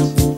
Música